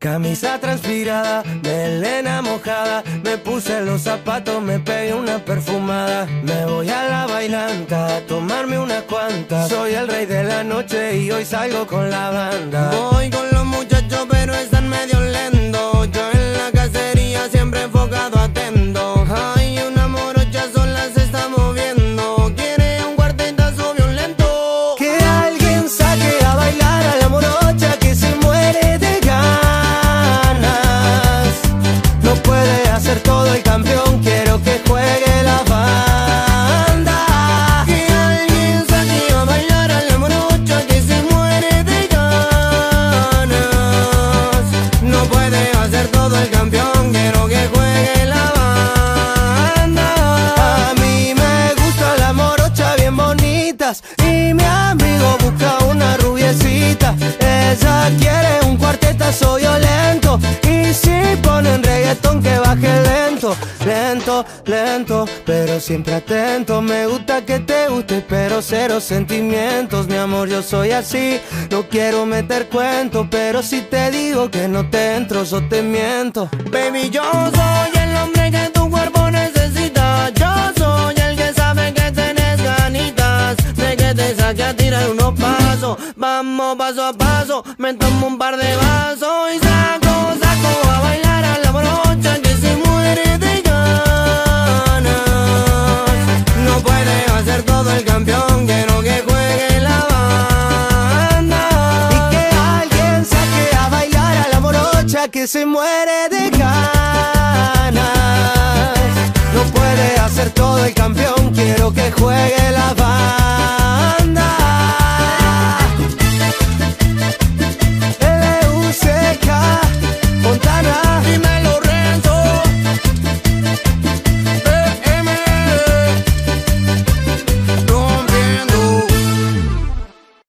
Camisa transpirada, melena mojada, me puse los zapatos, me pegué una perfumada. Me voy a la bailanta a tomarme una cuanta. Soy el rey de la noche y hoy salgo con la banda. Voy con los muchachos, pero están medio lentos. Ponen reggaetón que baje lento, lento, lento, pero siempre atento. Me gusta que te guste, pero cero sentimientos, mi amor, yo soy así. No quiero meter cuentos, pero si te digo que no te entro, yo te miento. Baby, yo soy el hombre que tu cuerpo necesita. Yo soy el que sabe que tenés ganitas de que te saque a tirar unos pasos. Vamos paso a paso, me tomo un par de vasos el campeón, quiero que juegue la banda. Y que alguien saque a bailar a la morocha que se muere de ganas. No puede hacer todo el campeón, quiero que juegue la banda.